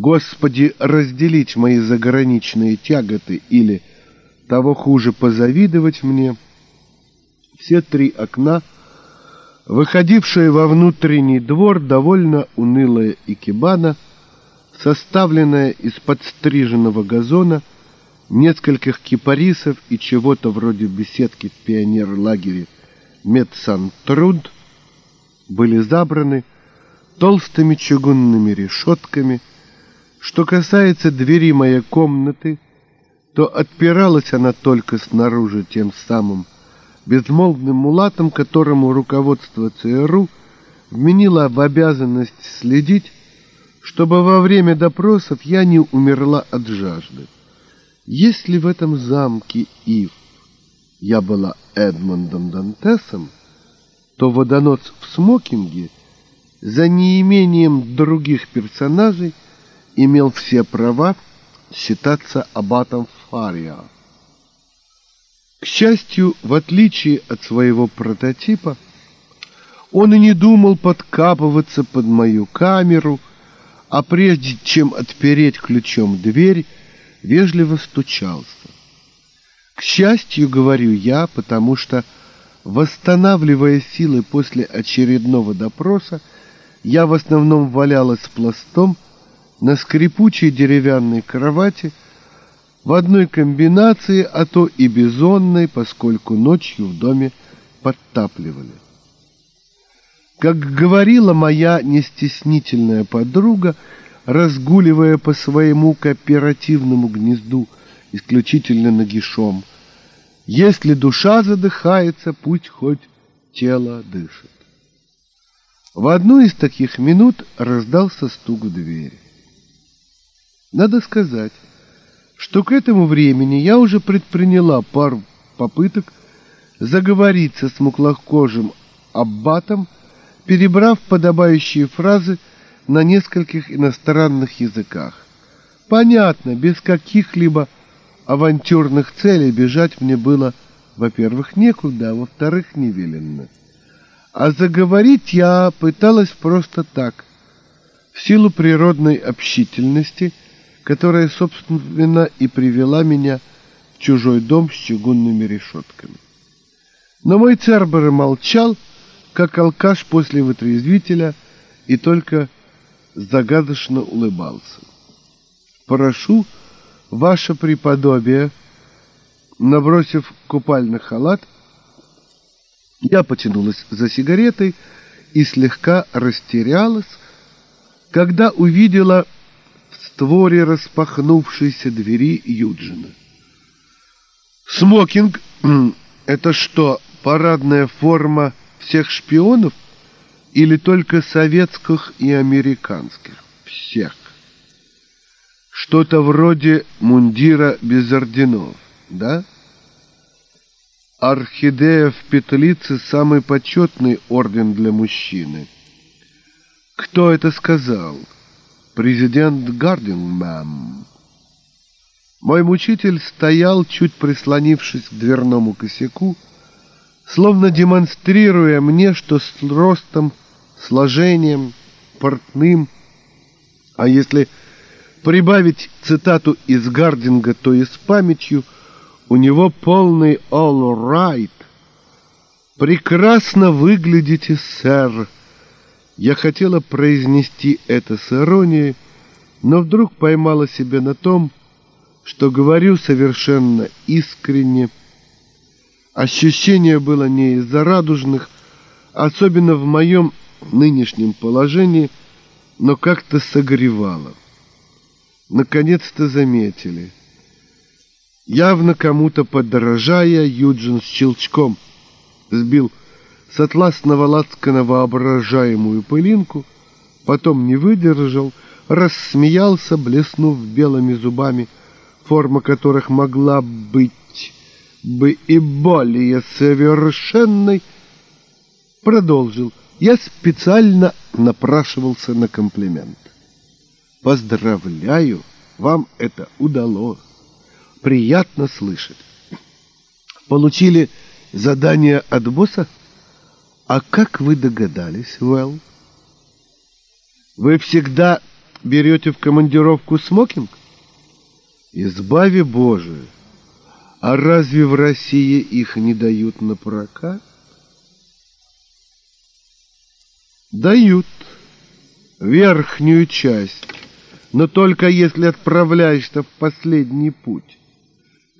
Господи, разделить мои заграничные тяготы или, того хуже, позавидовать мне. Все три окна, выходившие во внутренний двор, довольно унылая икебана, составленная из подстриженного газона, нескольких кипарисов и чего-то вроде беседки в пионер-лагере Медсантруд, были забраны толстыми чугунными решетками. Что касается двери моей комнаты, то отпиралась она только снаружи тем самым безмолвным мулатом, которому руководство ЦРУ вменило в обязанность следить, чтобы во время допросов я не умерла от жажды. Если в этом замке Ив я была Эдмондом Дантесом, то водонос в смокинге за неимением других персонажей имел все права считаться аббатом Фариа. К счастью, в отличие от своего прототипа, он и не думал подкапываться под мою камеру, а прежде чем отпереть ключом дверь, вежливо стучался. К счастью, говорю я, потому что, восстанавливая силы после очередного допроса, я в основном валялась пластом на скрипучей деревянной кровати в одной комбинации, а то и бизонной, поскольку ночью в доме подтапливали. Как говорила моя нестеснительная подруга, разгуливая по своему кооперативному гнезду исключительно нагишом, если душа задыхается, пусть хоть тело дышит. В одну из таких минут раздался стук в дверь. Надо сказать, что к этому времени я уже предприняла пару попыток заговориться с муклокожим аббатом, перебрав подобающие фразы на нескольких иностранных языках. Понятно, без каких-либо авантюрных целей бежать мне было, во-первых, некуда, а во-вторых, невеленно. А заговорить я пыталась просто так, в силу природной общительности, которая, собственно, и привела меня в чужой дом с чугунными решетками. Но мой Цербер молчал, как алкаш после вытрезвителя, и только загадочно улыбался. «Прошу, ваше преподобие», набросив купальный халат, я потянулась за сигаретой и слегка растерялась, когда увидела створе распахнувшейся двери Юджина. «Смокинг — это что, парадная форма всех шпионов или только советских и американских? Всех. Что-то вроде мундира без орденов, да?» Орхидея в петлице – самый почетный орден для мужчины. Кто это сказал? Президент Гардингмам. Мой мучитель стоял, чуть прислонившись к дверному косяку, словно демонстрируя мне, что с ростом, сложением, портным, а если прибавить цитату из Гардинга, то и с памятью – у него полный all right. Прекрасно выглядите, сэр. Я хотела произнести это с иронией, но вдруг поймала себя на том, что говорю совершенно искренне. Ощущение было не из-за радужных, особенно в моем нынешнем положении, но как-то согревало. Наконец-то заметили — Явно кому-то подорожая, Юджин с щелчком сбил с атласного лацкана воображаемую пылинку, потом не выдержал, рассмеялся, блеснув белыми зубами, форма которых могла быть бы и более совершенной, продолжил. Я специально напрашивался на комплимент. Поздравляю, вам это удалось приятно слышать. Получили задание от босса? А как вы догадались, Уэлл? Вы всегда берете в командировку смокинг? Избави Боже! А разве в России их не дают на прокат? Дают верхнюю часть, но только если отправляешься в последний путь.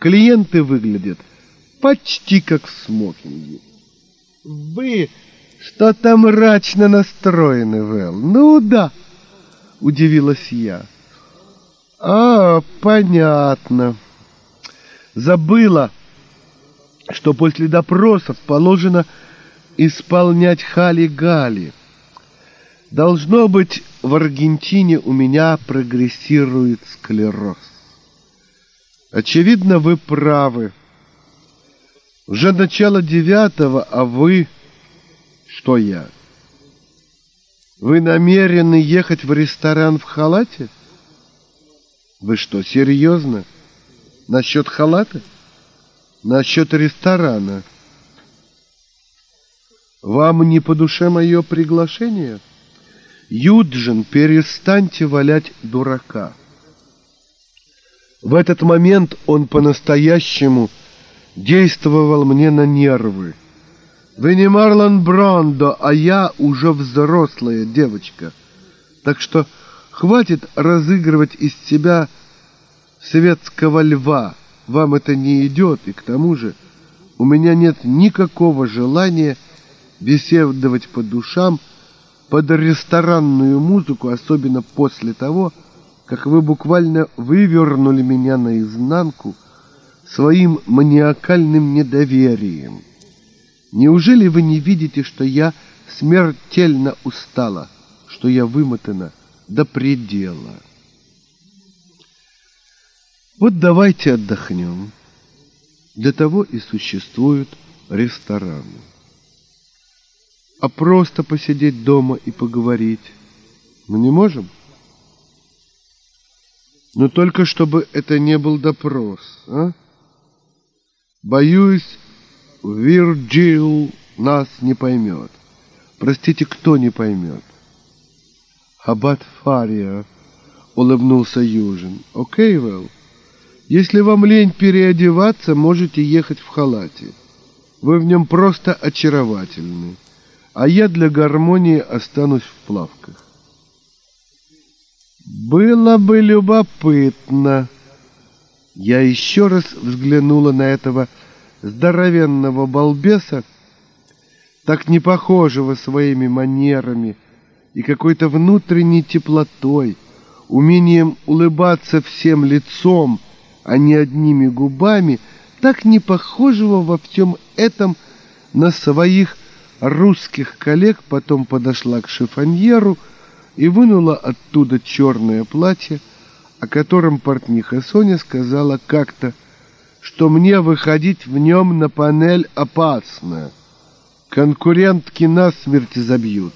Клиенты выглядят почти как в смокинге. Вы что-то мрачно настроены, Вэл. Ну да, удивилась я. А, понятно. Забыла, что после допросов положено исполнять хали-гали. Должно быть, в Аргентине у меня прогрессирует склероз. Очевидно, вы правы. Уже начало девятого, а вы... Что я? Вы намерены ехать в ресторан в халате? Вы что, серьезно? Насчет халата? Насчет ресторана? Вам не по душе мое приглашение? Юджин, перестаньте валять дурака. В этот момент он по-настоящему действовал мне на нервы. Вы не Марлон Брандо, а я уже взрослая девочка. Так что хватит разыгрывать из себя светского льва. Вам это не идет, и к тому же у меня нет никакого желания беседовать по душам под ресторанную музыку, особенно после того, как вы буквально вывернули меня наизнанку своим маниакальным недоверием. Неужели вы не видите, что я смертельно устала, что я вымотана до предела? Вот давайте отдохнем. Для того и существуют рестораны. А просто посидеть дома и поговорить мы не можем? — но только чтобы это не был допрос, а? Боюсь, Вирджил нас не поймет. Простите, кто не поймет? Аббат Фария, улыбнулся Южин. Окей, Вэл. Если вам лень переодеваться, можете ехать в халате. Вы в нем просто очаровательны. А я для гармонии останусь в плавках. Было бы любопытно. Я еще раз взглянула на этого здоровенного балбеса, так не похожего своими манерами и какой-то внутренней теплотой, умением улыбаться всем лицом, а не одними губами, так не похожего во всем этом на своих русских коллег, потом подошла к шифоньеру — и вынула оттуда черное платье, о котором портниха Соня сказала как-то, что мне выходить в нем на панель опасно. Конкурентки насмерть забьют.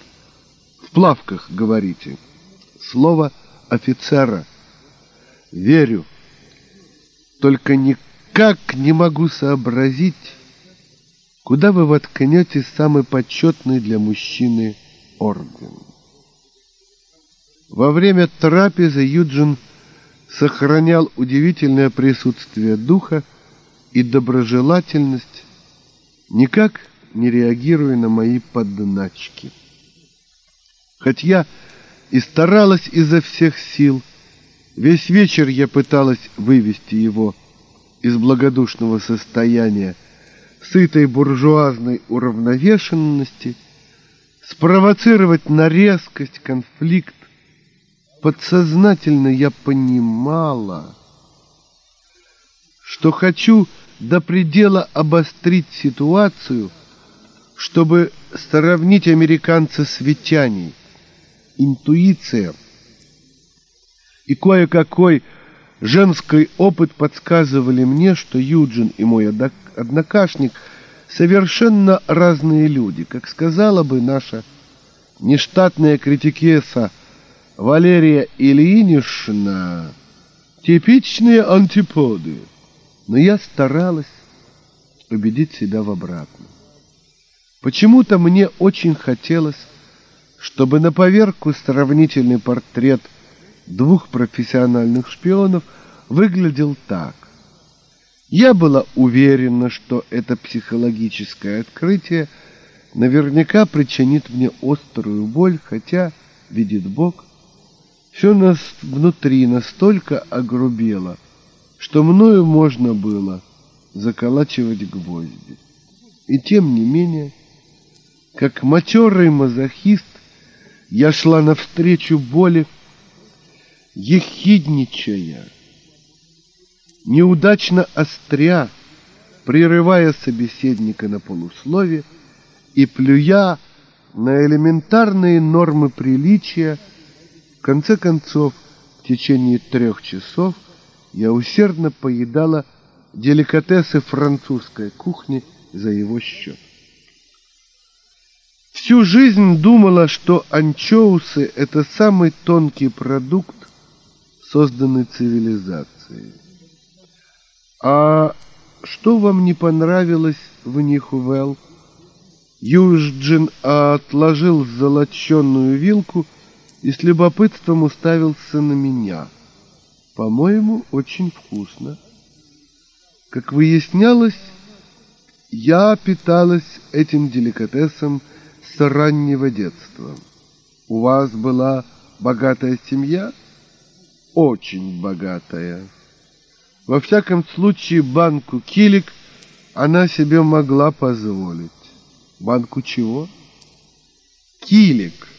В плавках, говорите. Слово офицера. Верю. Только никак не могу сообразить, куда вы воткнете самый почетный для мужчины орден. Во время трапезы Юджин сохранял удивительное присутствие духа и доброжелательность, никак не реагируя на мои подначки. Хоть я и старалась изо всех сил, весь вечер я пыталась вывести его из благодушного состояния, сытой буржуазной уравновешенности, спровоцировать на резкость, конфликт, подсознательно я понимала, что хочу до предела обострить ситуацию, чтобы сравнить американца с ветяней. Интуиция и кое-какой женский опыт подсказывали мне, что Юджин и мой однокашник совершенно разные люди, как сказала бы наша нештатная критикеса Валерия Ильинична — типичные антиподы, но я старалась убедить себя в обратном. Почему-то мне очень хотелось, чтобы на поверку сравнительный портрет двух профессиональных шпионов выглядел так. Я была уверена, что это психологическое открытие наверняка причинит мне острую боль, хотя, видит Бог, все нас внутри настолько огрубело, что мною можно было заколачивать гвозди. И тем не менее, как матерый мазохист, я шла навстречу боли, ехидничая, неудачно остря, прерывая собеседника на полуслове и плюя на элементарные нормы приличия, в конце концов, в течение трех часов я усердно поедала деликатесы французской кухни за его счет. Всю жизнь думала, что анчоусы – это самый тонкий продукт, созданный цивилизацией. А что вам не понравилось в них, Уэлл? Юджин отложил золоченную вилку и с любопытством уставился на меня. По-моему, очень вкусно. Как выяснялось, я питалась этим деликатесом с раннего детства. У вас была богатая семья? Очень богатая. Во всяком случае, банку килик она себе могла позволить. Банку чего? Килик.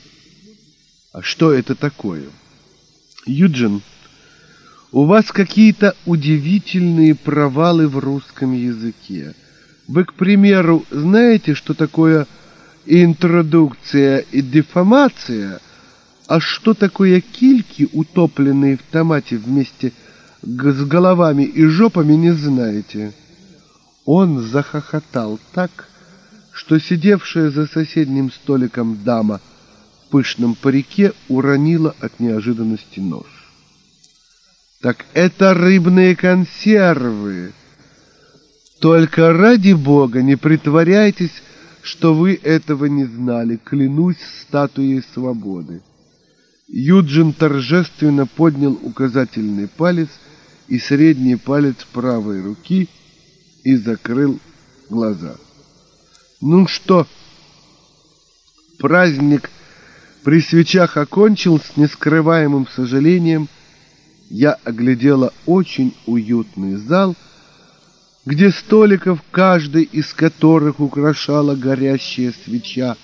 А что это такое? Юджин, у вас какие-то удивительные провалы в русском языке. Вы, к примеру, знаете, что такое интродукция и дефамация, а что такое кильки, утопленные в томате вместе с головами и жопами, не знаете. Он захохотал так, что сидевшая за соседним столиком дама пышном парике уронила от неожиданности нож. Так это рыбные консервы. Только ради бога не притворяйтесь, что вы этого не знали, клянусь статуей свободы. Юджин торжественно поднял указательный палец и средний палец правой руки и закрыл глаза. Ну что, праздник при свечах окончил с нескрываемым сожалением – я оглядела очень уютный зал, где столиков, каждый из которых украшала горящая свеча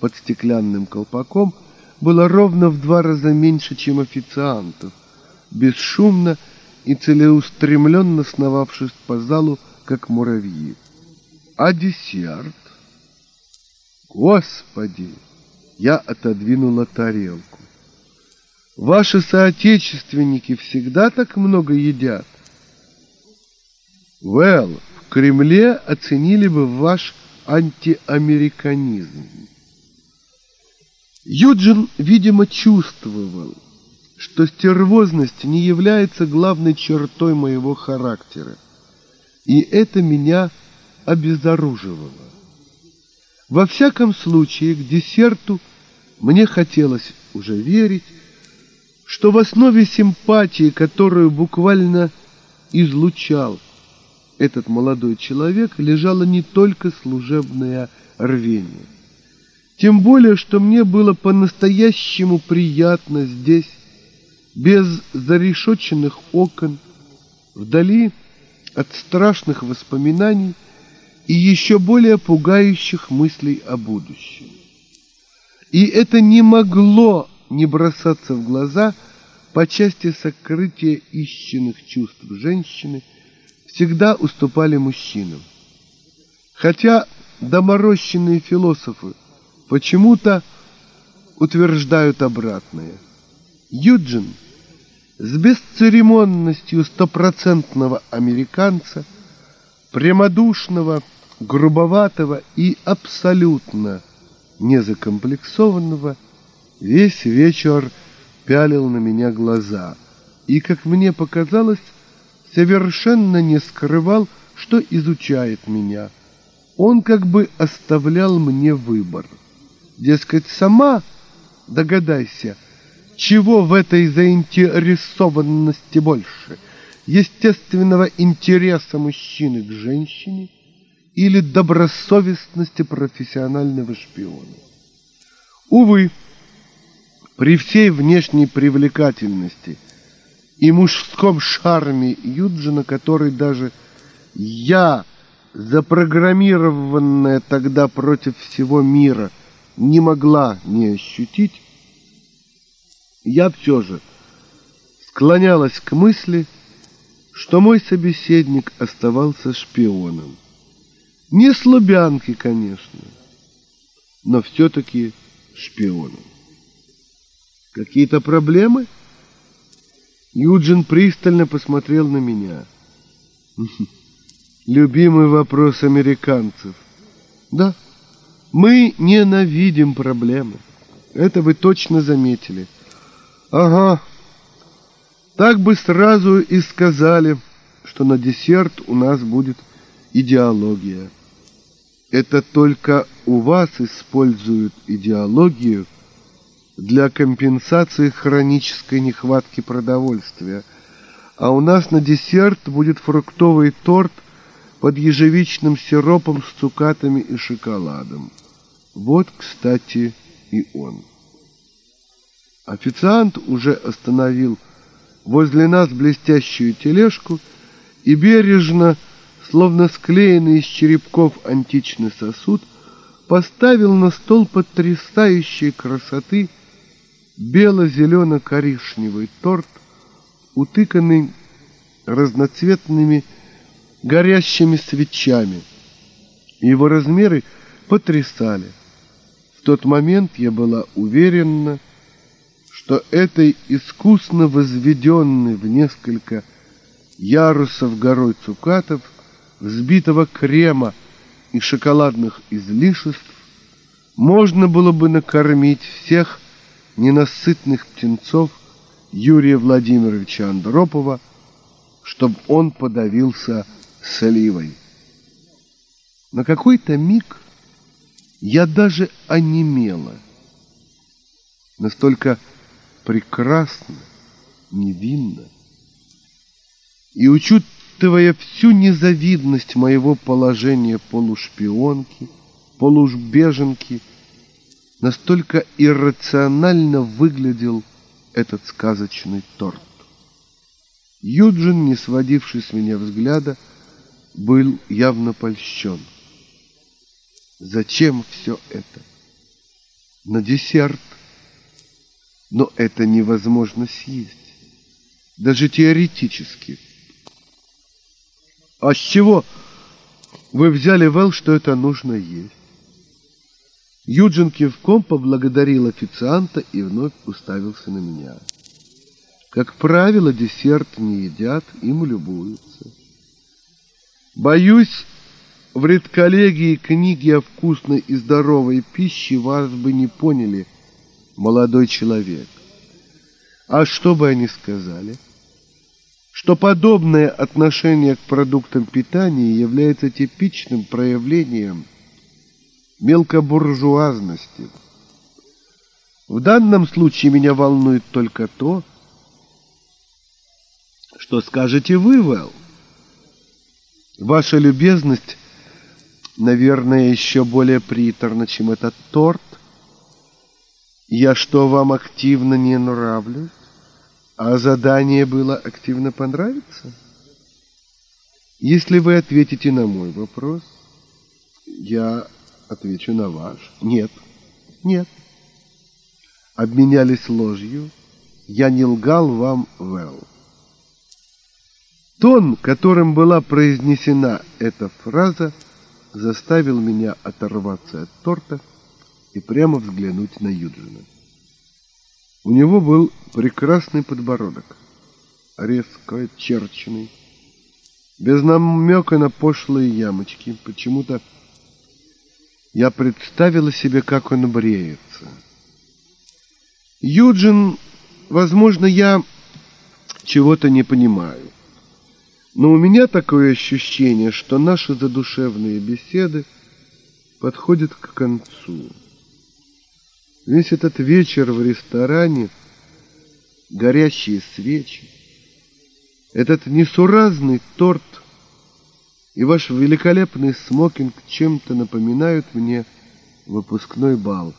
под стеклянным колпаком, было ровно в два раза меньше, чем официантов, бесшумно и целеустремленно сновавшись по залу, как муравьи. А десерт? Господи! Я отодвинула тарелку. Ваши соотечественники всегда так много едят? Well, в Кремле оценили бы ваш антиамериканизм. Юджин, видимо, чувствовал, что стервозность не является главной чертой моего характера, и это меня обезоруживало. Во всяком случае, к десерту мне хотелось уже верить, что в основе симпатии, которую буквально излучал этот молодой человек, лежало не только служебное рвение. Тем более, что мне было по-настоящему приятно здесь, без зарешоченных окон, вдали от страшных воспоминаний и еще более пугающих мыслей о будущем. И это не могло не бросаться в глаза по части сокрытия истинных чувств женщины всегда уступали мужчинам. Хотя доморощенные философы почему-то утверждают обратное. Юджин с бесцеремонностью стопроцентного американца, прямодушного, грубоватого и абсолютно незакомплексованного – весь вечер пялил на меня глаза и, как мне показалось, совершенно не скрывал, что изучает меня. Он как бы оставлял мне выбор. Дескать, сама догадайся, Чего в этой заинтересованности больше? Естественного интереса мужчины к женщине или добросовестности профессионального шпиона? Увы, при всей внешней привлекательности и мужском шарме Юджина, который даже я, запрограммированная тогда против всего мира, не могла не ощутить, я все же склонялась к мысли, что мой собеседник оставался шпионом. Не слабянки, конечно, но все-таки шпионом. Какие-то проблемы? Юджин пристально посмотрел на меня. Любимый вопрос американцев. Да, мы ненавидим проблемы. Это вы точно заметили. Ага. Так бы сразу и сказали, что на десерт у нас будет идеология. Это только у вас используют идеологию для компенсации хронической нехватки продовольствия. А у нас на десерт будет фруктовый торт под ежевичным сиропом с цукатами и шоколадом. Вот, кстати, и он. Официант уже остановил возле нас блестящую тележку и бережно, словно склеенный из черепков античный сосуд, поставил на стол потрясающей красоты бело-зелено-коричневый торт, утыканный разноцветными горящими свечами. Его размеры потрясали. В тот момент я была уверена, что этой искусно возведенной в несколько ярусов горой цукатов, взбитого крема и шоколадных излишеств, можно было бы накормить всех ненасытных птенцов Юрия Владимировича Андропова, чтобы он подавился сливой. На какой-то миг я даже онемела. Настолько прекрасно, невинно. И учитывая всю незавидность моего положения полушпионки, полушбеженки, настолько иррационально выглядел этот сказочный торт. Юджин, не сводивший с меня взгляда, был явно польщен. Зачем все это? На десерт но это невозможно съесть. Даже теоретически. А с чего вы взяли, Вэл, что это нужно есть? Юджин кивком поблагодарил официанта и вновь уставился на меня. Как правило, десерт не едят, им любуются. Боюсь, в редколлегии книги о вкусной и здоровой пище вас бы не поняли – молодой человек. А что бы они сказали? Что подобное отношение к продуктам питания является типичным проявлением мелкобуржуазности. В данном случае меня волнует только то, что скажете вы, Вэл. Ваша любезность, наверное, еще более приторна, чем этот торт, я что, вам активно не нравлюсь? А задание было активно понравиться? Если вы ответите на мой вопрос, я отвечу на ваш. Нет, нет. Обменялись ложью. Я не лгал вам, Вэл. Тон, которым была произнесена эта фраза, заставил меня оторваться от торта и прямо взглянуть на Юджина. У него был прекрасный подбородок, резко очерченный, без намека на пошлые ямочки. Почему-то я представила себе, как он бреется. Юджин, возможно, я чего-то не понимаю. Но у меня такое ощущение, что наши задушевные беседы подходят к концу. Весь этот вечер в ресторане горящие свечи, этот несуразный торт и ваш великолепный смокинг чем-то напоминают мне выпускной бал.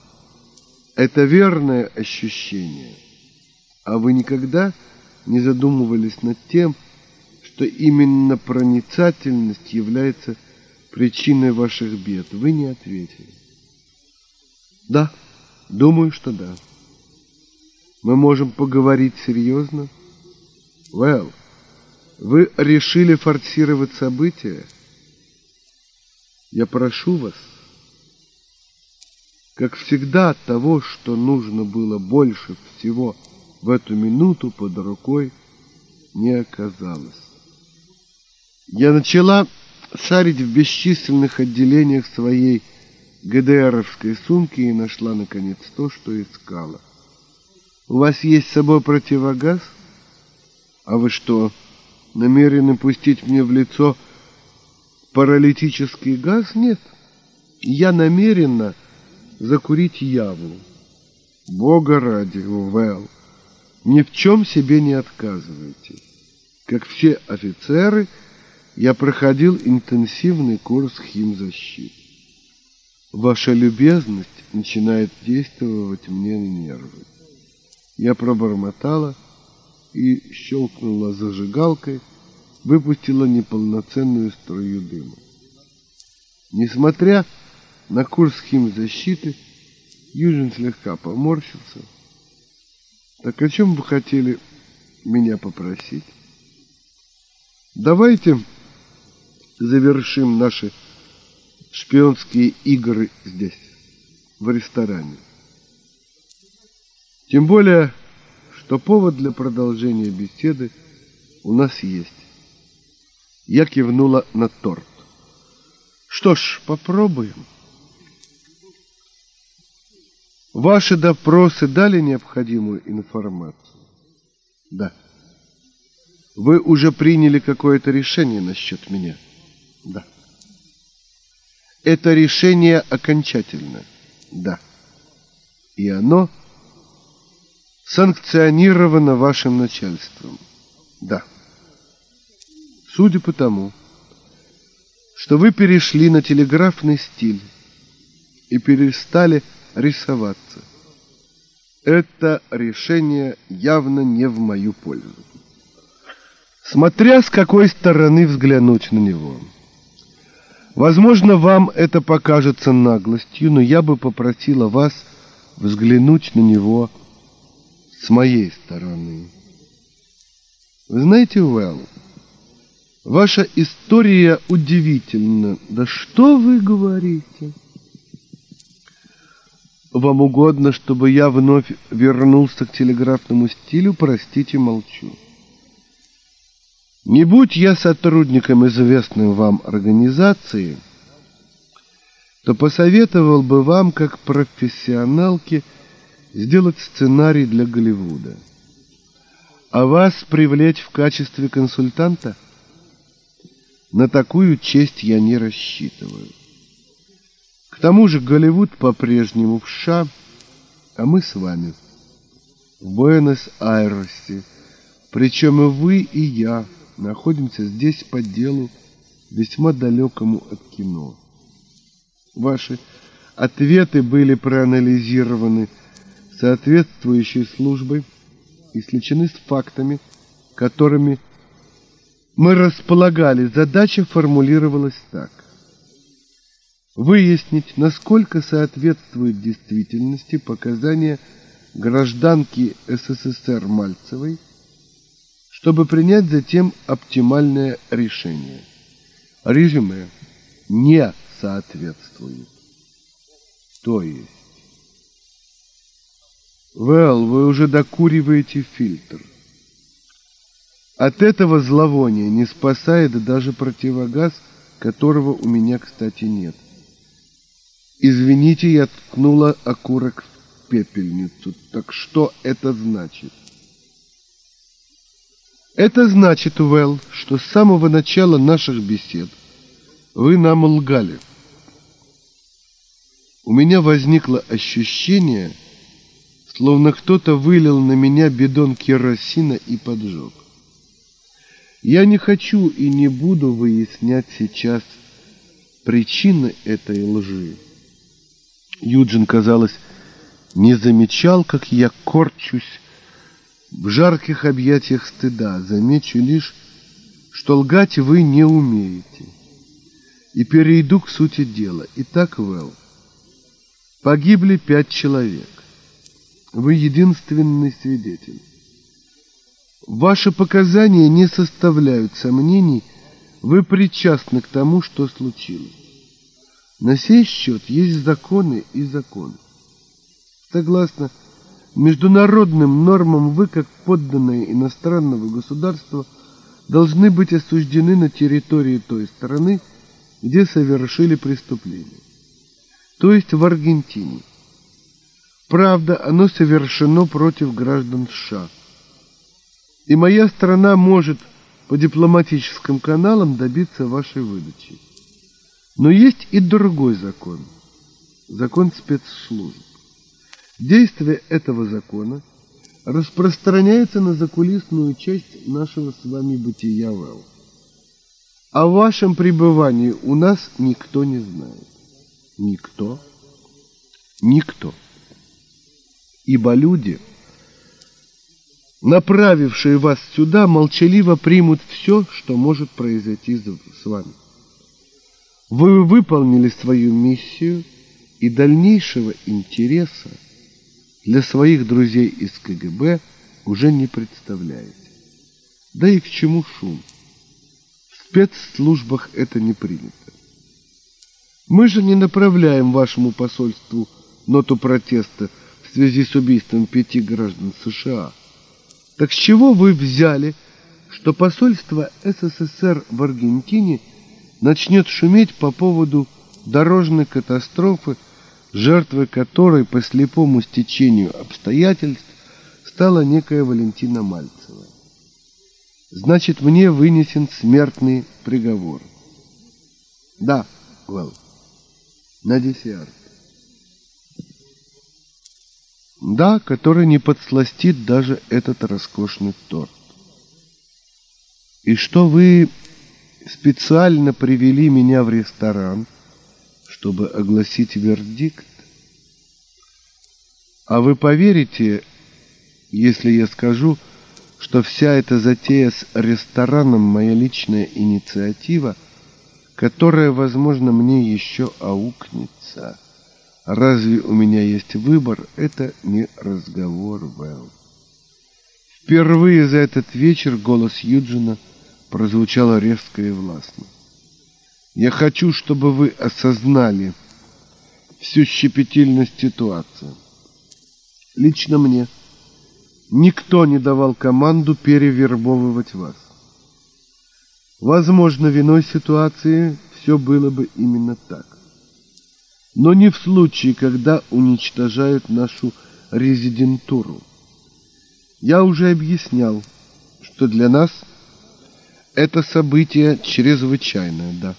Это верное ощущение. А вы никогда не задумывались над тем, что именно проницательность является причиной ваших бед? Вы не ответили. Да, думаю, что да. Мы можем поговорить серьезно? Well, вы решили форсировать события? Я прошу вас, как всегда того, что нужно было больше всего в эту минуту под рукой, не оказалось. Я начала шарить в бесчисленных отделениях своей ГДРовской сумки и нашла, наконец, то, что искала. У вас есть с собой противогаз? А вы что, намерены пустить мне в лицо паралитический газ? Нет. Я намерена закурить яву. Бога ради, Вэл, ни в чем себе не отказывайте. Как все офицеры, я проходил интенсивный курс химзащиты. Ваша любезность начинает действовать мне на нервы. Я пробормотала и щелкнула зажигалкой, выпустила неполноценную струю дыма. Несмотря на курс химзащиты, Южин слегка поморщился. Так о чем вы хотели меня попросить? Давайте завершим наши шпионские игры здесь, в ресторане. Тем более, что повод для продолжения беседы у нас есть. Я кивнула на торт. Что ж, попробуем. Ваши допросы дали необходимую информацию? Да. Вы уже приняли какое-то решение насчет меня? Да. Это решение окончательно? Да. И оно санкционировано вашим начальством? Да. Судя по тому, что вы перешли на телеграфный стиль и перестали рисоваться, это решение явно не в мою пользу. Смотря с какой стороны взглянуть на него. Возможно, вам это покажется наглостью, но я бы попросила вас взглянуть на него с моей стороны. Вы знаете, Уэлл, ваша история удивительна. Да что вы говорите? Вам угодно, чтобы я вновь вернулся к телеграфному стилю? Простите, молчу. Не будь я сотрудником известной вам организации, то посоветовал бы вам, как профессионалке, сделать сценарий для Голливуда. А вас привлечь в качестве консультанта? На такую честь я не рассчитываю. К тому же Голливуд по-прежнему в США, а мы с вами в Буэнос-Айресе, причем и вы, и я – находимся здесь по делу, весьма далекому от кино. Ваши ответы были проанализированы соответствующей службой и сличены с фактами, которыми мы располагали. Задача формулировалась так. Выяснить, насколько соответствует действительности показания гражданки СССР Мальцевой чтобы принять затем оптимальное решение. Резюме не соответствует. То есть... Well, вы уже докуриваете фильтр. От этого зловония не спасает даже противогаз, которого у меня, кстати, нет. Извините, я ткнула окурок в пепельницу. Так что это значит? Это значит, Уэлл, что с самого начала наших бесед вы нам лгали. У меня возникло ощущение, словно кто-то вылил на меня бидон керосина и поджег. Я не хочу и не буду выяснять сейчас причины этой лжи. Юджин, казалось, не замечал, как я корчусь в жарких объятиях стыда. Замечу лишь, что лгать вы не умеете. И перейду к сути дела. Итак, Вэл, погибли пять человек. Вы единственный свидетель. Ваши показания не составляют сомнений, вы причастны к тому, что случилось. На сей счет есть законы и законы. Согласно международным нормам, вы, как подданные иностранного государства, должны быть осуждены на территории той страны, где совершили преступление, то есть в Аргентине. Правда, оно совершено против граждан США. И моя страна может по дипломатическим каналам добиться вашей выдачи. Но есть и другой закон. Закон спецслужб. Действие этого закона распространяется на закулисную часть нашего с вами бытия Вэлл. О вашем пребывании у нас никто не знает. Никто. Никто. Ибо люди, направившие вас сюда, молчаливо примут все, что может произойти с вами. Вы выполнили свою миссию и дальнейшего интереса для своих друзей из КГБ уже не представляете. Да и к чему шум? В спецслужбах это не принято. Мы же не направляем вашему посольству ноту протеста в связи с убийством пяти граждан США. Так с чего вы взяли, что посольство СССР в Аргентине начнет шуметь по поводу дорожной катастрофы жертвой которой по слепому стечению обстоятельств стала некая Валентина Мальцева. Значит, мне вынесен смертный приговор. Да, Вэл, на десерт. Да, который не подсластит даже этот роскошный торт. И что вы специально привели меня в ресторан, чтобы огласить вердикт? А вы поверите, если я скажу, что вся эта затея с рестораном моя личная инициатива, которая, возможно, мне еще аукнется. Разве у меня есть выбор? Это не разговор, Вэл. Впервые за этот вечер голос Юджина прозвучал резко и властно. Я хочу, чтобы вы осознали всю щепетильность ситуации. Лично мне никто не давал команду перевербовывать вас. Возможно, в иной ситуации все было бы именно так. Но не в случае, когда уничтожают нашу резидентуру. Я уже объяснял, что для нас это событие чрезвычайное, да.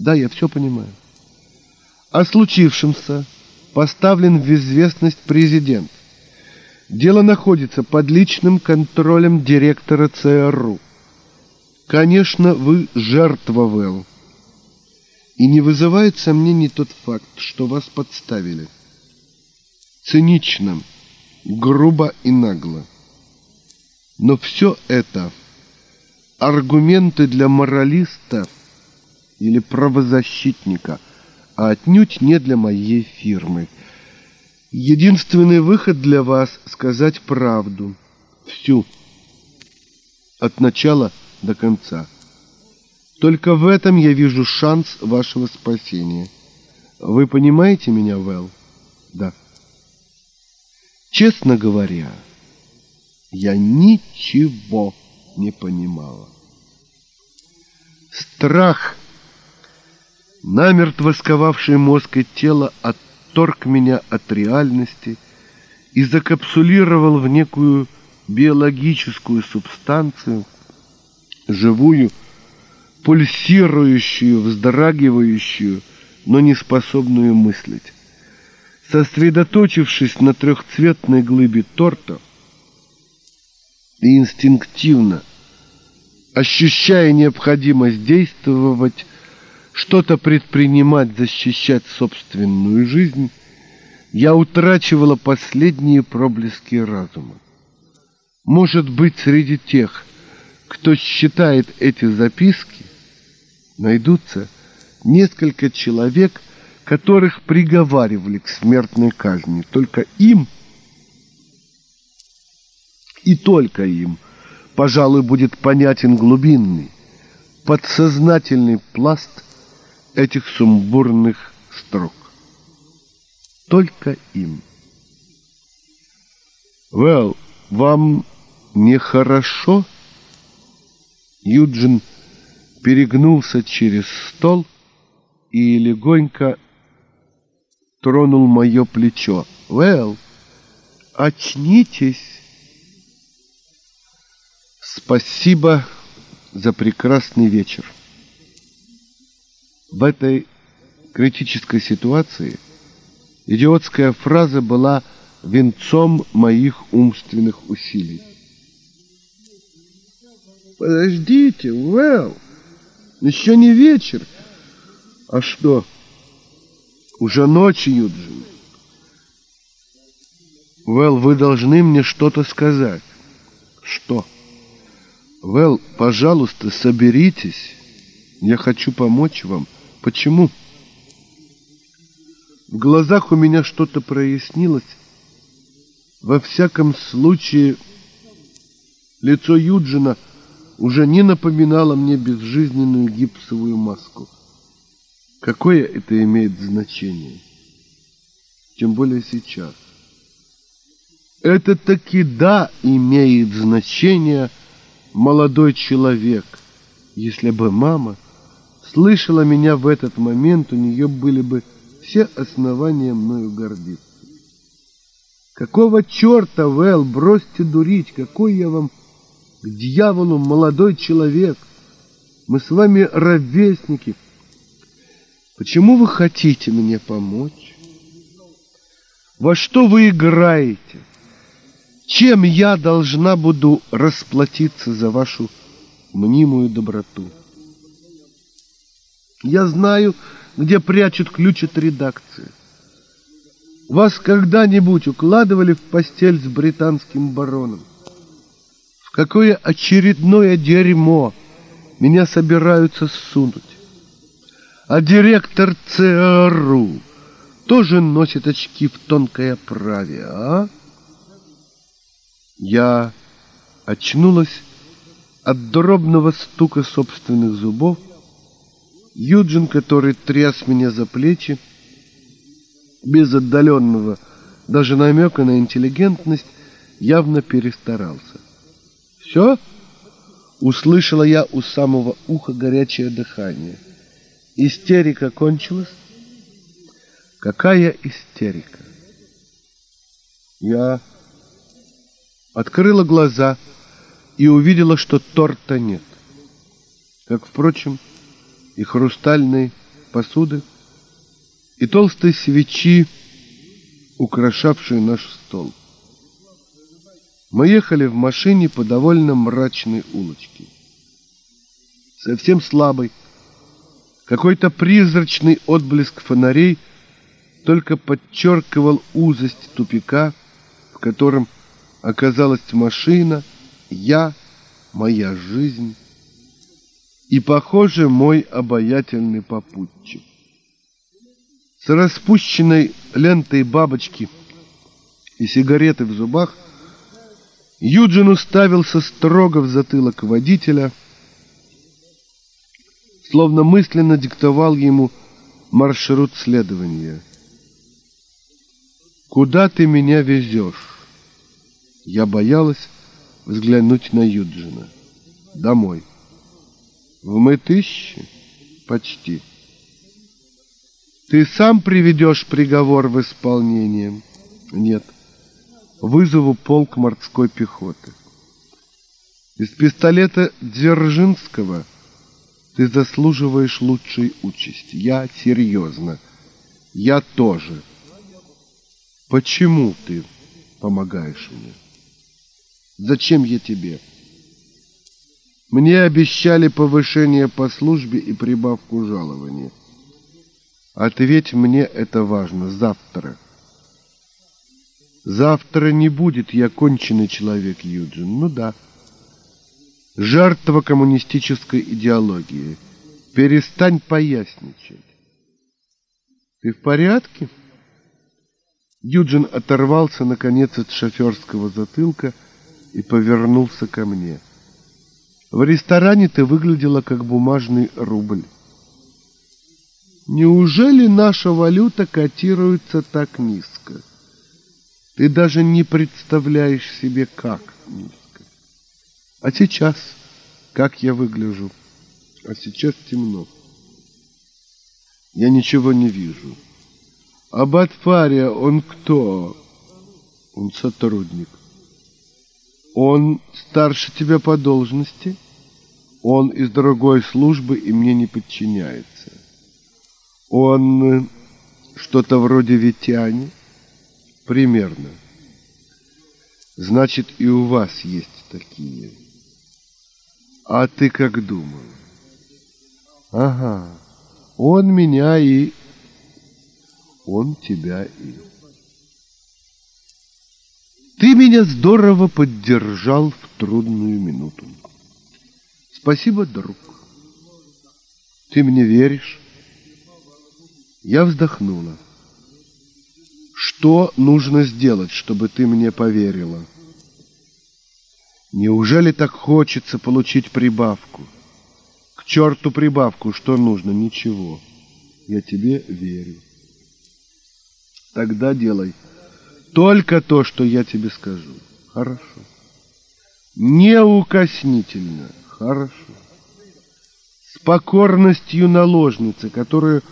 Да, я все понимаю. О случившемся поставлен в известность президент. Дело находится под личным контролем директора ЦРУ. Конечно, вы жертва, Вэл. И не вызывает сомнений тот факт, что вас подставили. Цинично, грубо и нагло. Но все это аргументы для моралиста – или правозащитника, а отнюдь не для моей фирмы. Единственный выход для вас — сказать правду. Всю. От начала до конца. Только в этом я вижу шанс вашего спасения. Вы понимаете меня, Вэл? Да. Честно говоря, я ничего не понимала. Страх — намертво сковавший мозг и тело, отторг меня от реальности и закапсулировал в некую биологическую субстанцию, живую, пульсирующую, вздрагивающую, но не способную мыслить. Сосредоточившись на трехцветной глыбе торта и инстинктивно ощущая необходимость действовать, что-то предпринимать, защищать собственную жизнь, я утрачивала последние проблески разума. Может быть, среди тех, кто считает эти записки, найдутся несколько человек, которых приговаривали к смертной казни. Только им и только им, пожалуй, будет понятен глубинный, подсознательный пласт этих сумбурных строк. Только им. Well, вам нехорошо? Юджин перегнулся через стол и легонько тронул мое плечо. Well, очнитесь. Спасибо за прекрасный вечер. В этой критической ситуации идиотская фраза была венцом моих умственных усилий. Подождите, Уэлл, еще не вечер. А что? Уже ночь, Юджин. Уэлл, вы должны мне что-то сказать. Что? Вэл, пожалуйста, соберитесь. Я хочу помочь вам. Почему? В глазах у меня что-то прояснилось. Во всяком случае, лицо Юджина уже не напоминало мне безжизненную гипсовую маску. Какое это имеет значение? Тем более сейчас. Это таки да имеет значение – молодой человек. Если бы мама слышала меня в этот момент, у нее были бы все основания мною гордиться. Какого черта, Вэл, бросьте дурить, какой я вам к дьяволу молодой человек. Мы с вами ровесники. Почему вы хотите мне помочь? Во что вы играете? Чем я должна буду расплатиться за вашу мнимую доброту? Я знаю, где прячут ключ от редакции. Вас когда-нибудь укладывали в постель с британским бароном? В какое очередное дерьмо меня собираются сунуть? А директор ЦРУ тоже носит очки в тонкой оправе, а? Я очнулась от дробного стука собственных зубов. Юджин, который тряс меня за плечи, без отдаленного даже намека на интеллигентность, явно перестарался. «Все?» — услышала я у самого уха горячее дыхание. «Истерика кончилась?» «Какая истерика?» Я открыла глаза и увидела, что торта нет. Как, впрочем, и хрустальной посуды, и толстой свечи, украшавшей наш стол. Мы ехали в машине по довольно мрачной улочке. Совсем слабый, какой-то призрачный отблеск фонарей только подчеркивал узость тупика, в котором оказалась машина, я, моя жизнь и, похоже, мой обаятельный попутчик. С распущенной лентой бабочки и сигареты в зубах Юджин уставился строго в затылок водителя, словно мысленно диктовал ему маршрут следования. «Куда ты меня везешь?» Я боялась взглянуть на Юджина. Домой. В Мытыще? Почти. Ты сам приведешь приговор в исполнение? Нет. Вызову полк морской пехоты. Из пистолета Дзержинского ты заслуживаешь лучшей участи. Я серьезно. Я тоже. Почему ты помогаешь мне? Зачем я тебе? Мне обещали повышение по службе и прибавку жалования. Ответь мне это важно завтра. Завтра не будет я конченый человек, Юджин. Ну да. Жертва коммунистической идеологии. Перестань поясничать. Ты в порядке? Юджин оторвался, наконец, от шоферского затылка и повернулся ко мне. В ресторане ты выглядела как бумажный рубль. Неужели наша валюта котируется так низко? Ты даже не представляешь себе, как низко. А сейчас, как я выгляжу? А сейчас темно. Я ничего не вижу. А Батфария, он кто? Он сотрудник. Он старше тебя по должности? Он из другой службы и мне не подчиняется. Он что-то вроде Витяни? Примерно. Значит, и у вас есть такие. А ты как думал? Ага, он меня и он тебя и... Ты меня здорово поддержал в трудную минуту. Спасибо, друг. Ты мне веришь? Я вздохнула. Что нужно сделать, чтобы ты мне поверила? Неужели так хочется получить прибавку? К черту прибавку, что нужно? Ничего. Я тебе верю. Тогда делай только то, что я тебе скажу. Хорошо. Неукоснительно. Хорошо. С покорностью наложницы, которую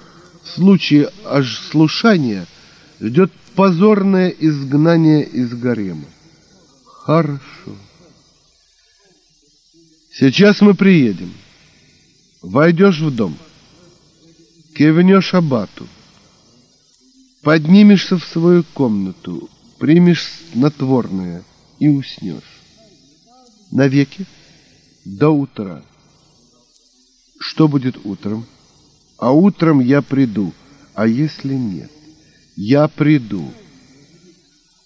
в случае аж ждет позорное изгнание из гарема. Хорошо. Сейчас мы приедем. Войдешь в дом. Кивнешь абату. Поднимешься в свою комнату, примешь снотворное и уснешь. Навеки до утра. Что будет утром? А утром я приду. А если нет? Я приду.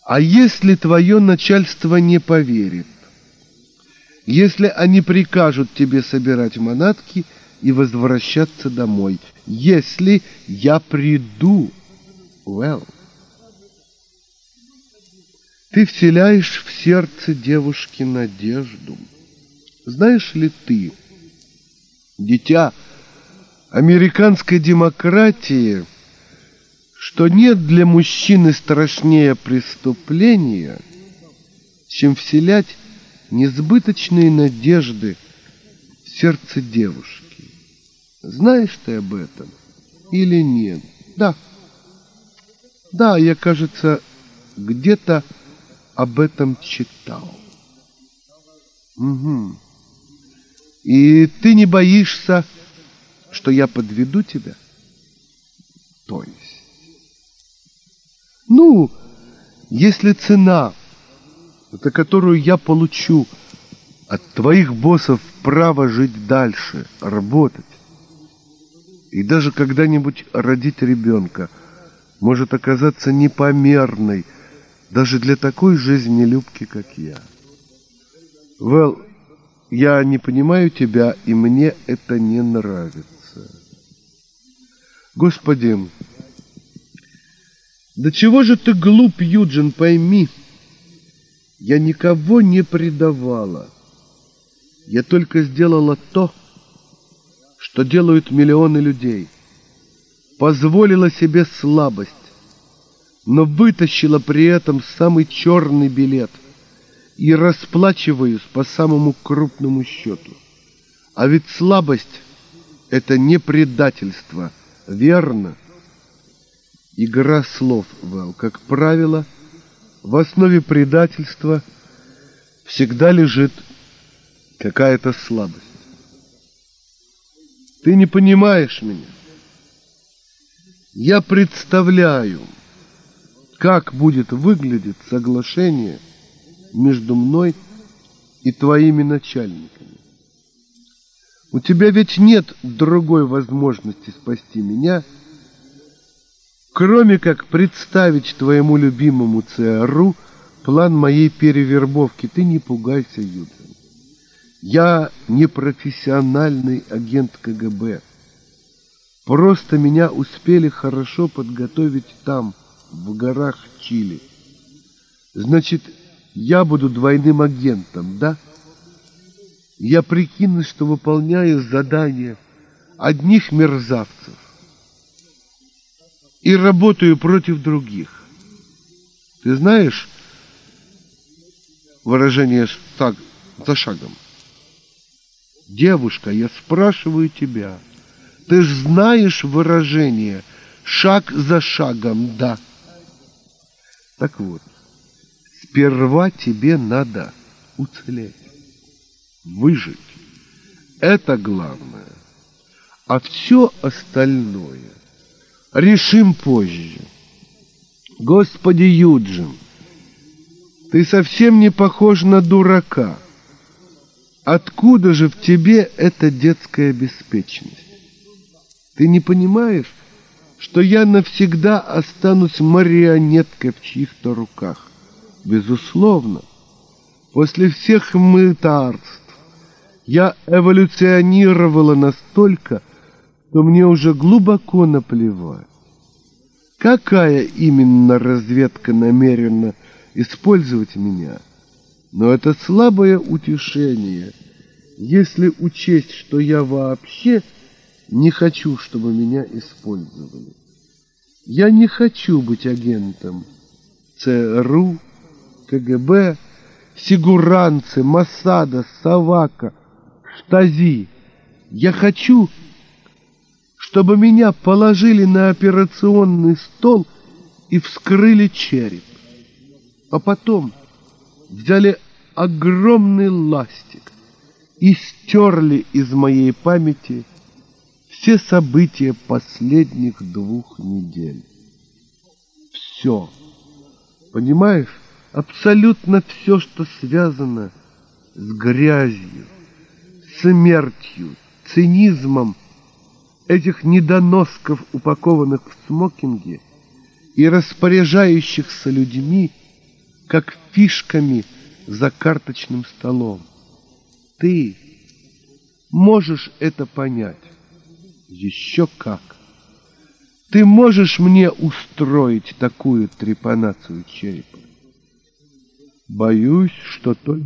А если твое начальство не поверит? Если они прикажут тебе собирать манатки и возвращаться домой? Если я приду? Well. Ты вселяешь в сердце девушки надежду. Знаешь ли ты, дитя американской демократии, что нет для мужчины страшнее преступления, чем вселять несбыточные надежды в сердце девушки. Знаешь ты об этом или нет? Да. Да, я, кажется, где-то об этом читал. Угу. И ты не боишься, что я подведу тебя? То есть? Ну, если цена, за которую я получу от твоих боссов право жить дальше, работать, и даже когда-нибудь родить ребенка – может оказаться непомерной даже для такой жизнелюбки, как я. Вэл, я не понимаю тебя, и мне это не нравится. Господи, да чего же ты глуп, Юджин, пойми. Я никого не предавала. Я только сделала то, что делают миллионы людей — позволила себе слабость, но вытащила при этом самый черный билет и расплачиваюсь по самому крупному счету. А ведь слабость — это не предательство, верно? Игра слов, Вэл, как правило, в основе предательства всегда лежит какая-то слабость. Ты не понимаешь меня. Я представляю, как будет выглядеть соглашение между мной и твоими начальниками. У тебя ведь нет другой возможности спасти меня, кроме как представить твоему любимому ЦРУ план моей перевербовки. Ты не пугайся, Юджин. Я не профессиональный агент КГБ. Просто меня успели хорошо подготовить там, в горах Чили. Значит, я буду двойным агентом, да? Я прикину, что выполняю задания одних мерзавцев и работаю против других. Ты знаешь выражение «шаг за шагом»? Девушка, я спрашиваю тебя, ты ж знаешь выражение «шаг за шагом», да? Так вот, сперва тебе надо уцелеть, выжить. Это главное. А все остальное решим позже. Господи Юджин, ты совсем не похож на дурака. Откуда же в тебе эта детская беспечность? Ты не понимаешь, что я навсегда останусь марионеткой в чьих-то руках? Безусловно. После всех мытарств я эволюционировала настолько, что мне уже глубоко наплевать. Какая именно разведка намерена использовать меня – но это слабое утешение, если учесть, что я вообще не хочу, чтобы меня использовали. Я не хочу быть агентом ЦРУ, КГБ, Сигуранцы, Масада, Савака, Штази. Я хочу, чтобы меня положили на операционный стол и вскрыли череп. А потом взяли огромный ластик и стерли из моей памяти все события последних двух недель. Все. Понимаешь? Абсолютно все, что связано с грязью, смертью, цинизмом этих недоносков, упакованных в смокинге и распоряжающихся людьми, как фишками за карточным столом. Ты можешь это понять? Еще как. Ты можешь мне устроить такую трепанацию черепа? Боюсь, что только...